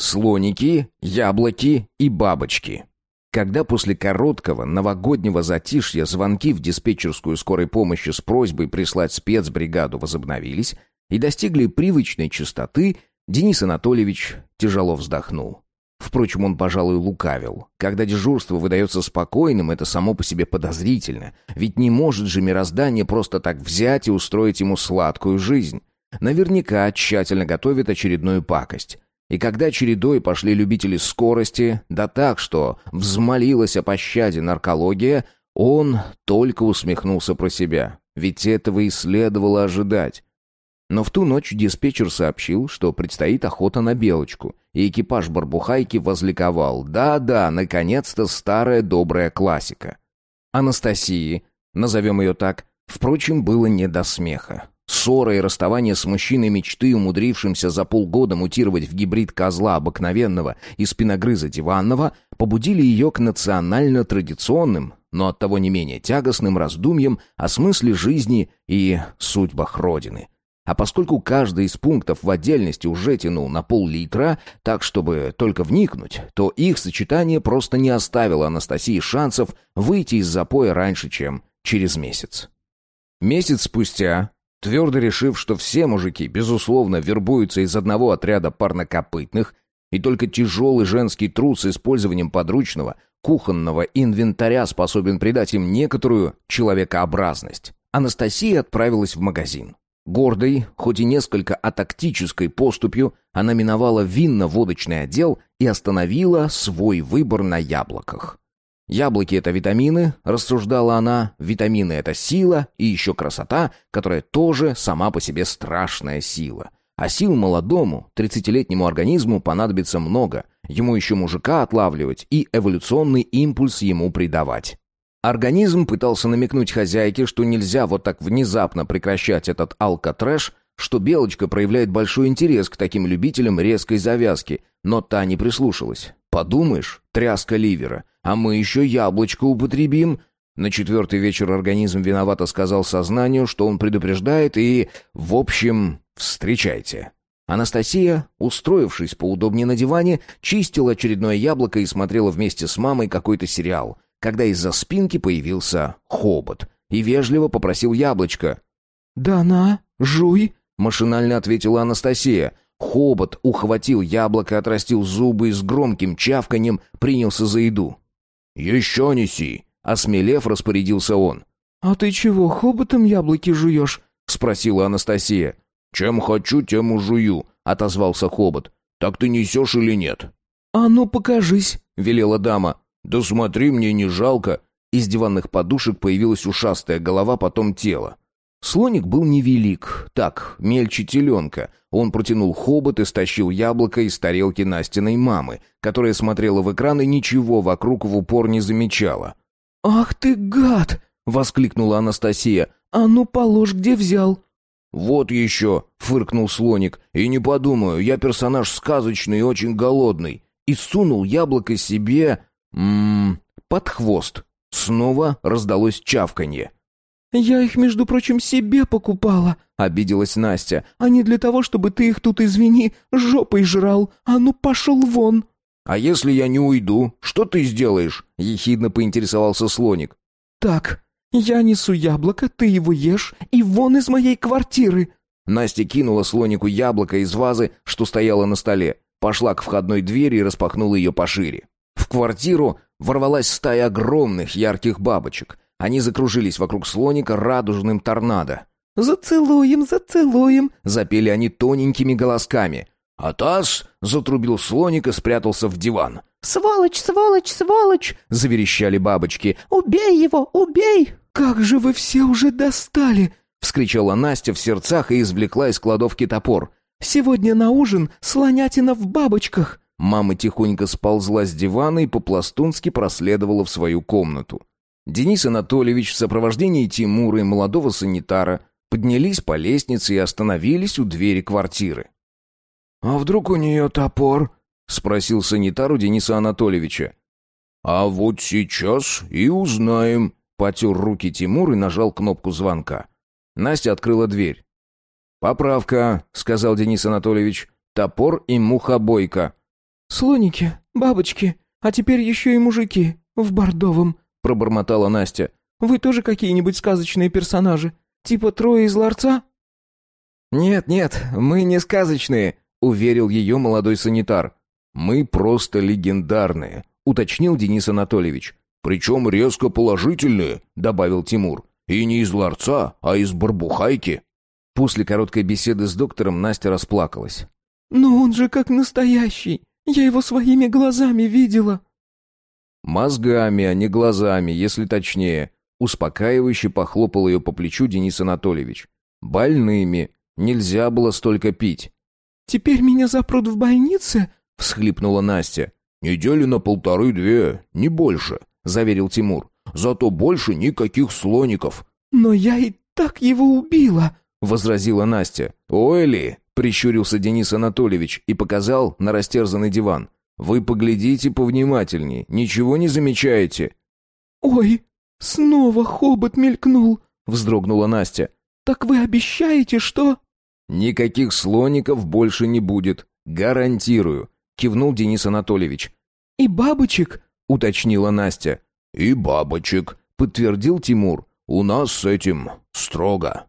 Слоники, яблоки и бабочки. Когда после короткого новогоднего затишья звонки в диспетчерскую скорой помощи с просьбой прислать спецбригаду возобновились и достигли привычной частоты, Денис Анатольевич тяжело вздохнул. Впрочем, он, пожалуй, лукавил. Когда дежурство выдается спокойным, это само по себе подозрительно. Ведь не может же мироздание просто так взять и устроить ему сладкую жизнь. Наверняка тщательно готовит очередную пакость. И когда чередой пошли любители скорости, да так, что взмолилась о пощаде наркология, он только усмехнулся про себя. Ведь этого и следовало ожидать. Но в ту ночь диспетчер сообщил, что предстоит охота на белочку, и экипаж Барбухайки возликовал. Да-да, наконец-то старая добрая классика. Анастасии, назовем ее так, впрочем, было не до смеха. Ссора и расставание с мужчиной мечты, умудрившимся за полгода мутировать в гибрид козла обыкновенного и спиногрыза диванного, побудили ее к национально-традиционным, но оттого не менее тягостным раздумьям о смысле жизни и судьбах Родины. А поскольку каждый из пунктов в отдельности уже тянул на пол-литра, так чтобы только вникнуть, то их сочетание просто не оставило Анастасии шансов выйти из запоя раньше, чем через месяц. Месяц спустя, твердо решив, что все мужики, безусловно, вербуются из одного отряда парнокопытных, и только тяжелый женский труд с использованием подручного, кухонного инвентаря способен придать им некоторую человекообразность, Анастасия отправилась в магазин. Гордой, хоть и несколько атактической поступью, она миновала винно-водочный отдел и остановила свой выбор на яблоках. Яблоки — это витамины, рассуждала она, витамины — это сила и еще красота, которая тоже сама по себе страшная сила. А сил молодому, тридцатилетнему организму понадобится много, ему еще мужика отлавливать и эволюционный импульс ему придавать. Организм пытался намекнуть хозяйке, что нельзя вот так внезапно прекращать этот алкотрэш, что Белочка проявляет большой интерес к таким любителям резкой завязки, но та не прислушалась. Подумаешь, тряска ливера, а мы еще яблочко употребим. На четвертый вечер организм виновато сказал сознанию, что он предупреждает и, в общем, встречайте. Анастасия, устроившись поудобнее на диване, чистила очередное яблоко и смотрела вместе с мамой какой-то сериал — когда из-за спинки появился хобот и вежливо попросил яблочко. «Да на, жуй», — машинально ответила Анастасия. Хобот ухватил яблоко, отрастил зубы и с громким чавканьем принялся за еду. «Еще неси!» — осмелев, распорядился он. «А ты чего, хоботом яблоки жуешь?» — спросила Анастасия. «Чем хочу, тем и жую», — отозвался хобот. «Так ты несешь или нет?» «А ну, покажись», — велела дама. «Да смотри, мне не жалко!» Из диванных подушек появилась ушастая голова, потом тело. Слоник был невелик, так, мельче теленка. Он протянул хобот и стащил яблоко из тарелки Настиной мамы, которая смотрела в экран и ничего вокруг в упор не замечала. «Ах ты гад!» — воскликнула Анастасия. «А ну положь, где взял!» «Вот еще!» — фыркнул слоник. «И не подумаю, я персонаж сказочный и очень голодный». И сунул яблоко себе Ммм, под хвост. Снова раздалось чавканье. «Я их, между прочим, себе покупала», — обиделась Настя. «А не для того, чтобы ты их тут, извини, жопой жрал. А ну пошел вон!» «А если я не уйду, что ты сделаешь?» — ехидно поинтересовался слоник. «Так, я несу яблоко, ты его ешь, и вон из моей квартиры!» Настя кинула слонику яблоко из вазы, что стояло на столе, пошла к входной двери и распахнула ее пошире. В квартиру ворвалась стая огромных ярких бабочек. Они закружились вокруг слоника радужным торнадо. «Зацелуем, зацелуем!» — запели они тоненькими голосками. «Атас!» — затрубил слоник и спрятался в диван. «Сволочь, сволочь, сволочь!» — заверещали бабочки. «Убей его, убей!» «Как же вы все уже достали!» — вскричала Настя в сердцах и извлекла из кладовки топор. «Сегодня на ужин слонятина в бабочках!» Мама тихонько сползла с дивана и по-пластунски проследовала в свою комнату. Денис Анатольевич в сопровождении Тимура и молодого санитара поднялись по лестнице и остановились у двери квартиры. «А вдруг у нее топор?» — спросил санитар у Дениса Анатольевича. «А вот сейчас и узнаем», — потер руки Тимур и нажал кнопку звонка. Настя открыла дверь. «Поправка», — сказал Денис Анатольевич. «Топор и мухобойка». слоники, бабочки, а теперь еще и мужики в бордовом», — пробормотала Настя. «Вы тоже какие-нибудь сказочные персонажи? Типа трое из ларца?» «Нет, нет, мы не сказочные», — уверил ее молодой санитар. «Мы просто легендарные», — уточнил Денис Анатольевич. «Причем резко положительные», — добавил Тимур. «И не из ларца, а из барбухайки». После короткой беседы с доктором Настя расплакалась. «Но он же как настоящий. Я его своими глазами видела». «Мозгами, а не глазами, если точнее», — успокаивающе похлопал ее по плечу Денис Анатольевич. «Больными. Нельзя было столько пить». «Теперь меня запрут в больнице?» — всхлипнула Настя. «Недели на полторы-две, не больше», — заверил Тимур. «Зато больше никаких слоников». «Но я и так его убила», — возразила Настя. «Ой прищурился Денис Анатольевич и показал на растерзанный диван. «Вы поглядите повнимательней, ничего не замечаете?» «Ой, снова хобот мелькнул», — вздрогнула Настя. «Так вы обещаете, что...» «Никаких слоников больше не будет, гарантирую», — кивнул Денис Анатольевич. «И бабочек?» — уточнила Настя. «И бабочек», — подтвердил Тимур. «У нас с этим строго».